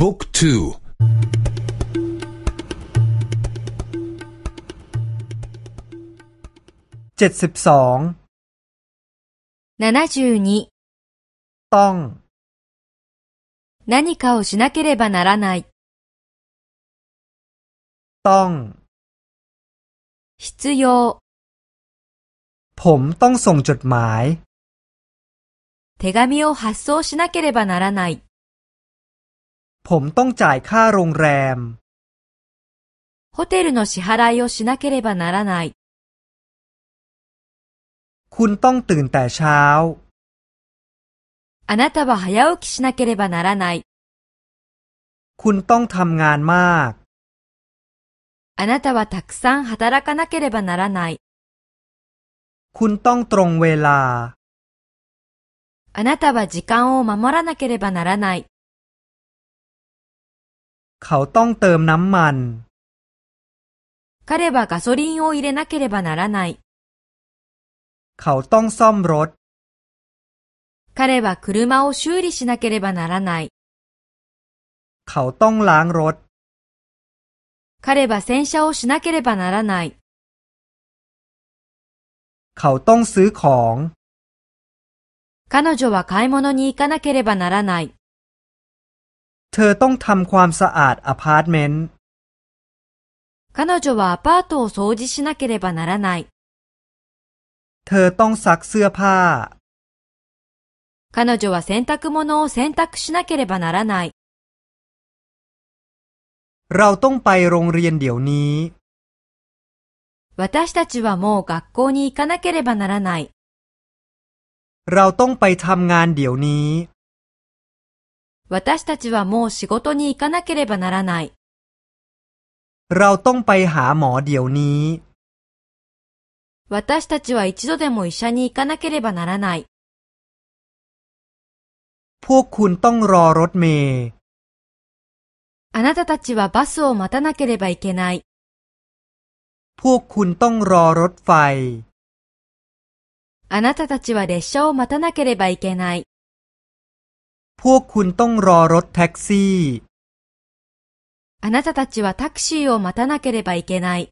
บุ๊กทูเจ็ดสิบสองต้อง何かをしなければならない。ต้อง必要ผมต้องส่งจดหมาย手紙を発送しなければならない。 ผมต้องจ่ายค่าโรงแรมホテルの支払いをしなければならない。คุณต้องตื่นแต่เช้าあなたは早起きしなければならない。คุณต้องทำงานมาก。あなたはたくさん働かなければならない。คุณต้องตรงเวลา。あなたは時間を守らなければならない。 เขาต้องเติมน้ำมัน。彼はガソリンを入れなければならない。เขาต้องซ่อมรถ。彼は車を修理しなければならない。เขาต้องล้างรถ彼は洗車をしなければならない。เขาต้องซื้อของ彼女は買い物に行かなければならない。 เธอต้องทำความสะอาดอพาร์ตเมนต์彼女はアパートを掃除しなければならない。เธอต้องซักเสื้อผ้า彼女は洗濯物を洗濯しなければならない。เราต้องไปโรงเรียนเดี๋ยวนี้。私たちはもう学校に行かなければならない。เราต้องไปทำงานเดี๋ยวนี้。 私たちはもう仕事に行かなければならない。เราต้องไปหาหมอเดี๋ยวนี้。私たちは一度でも医者に行かなければならない。พวกคุณต้องรอรถเมล์あなたたちはバスを待たなければいけない。พวกคุณต้องรอรถไฟあなたたちは列車を待たなければいけない。 พวกคุณต้องรอรถแท็กซี่あなたたちはタクシーを待たなければいけない。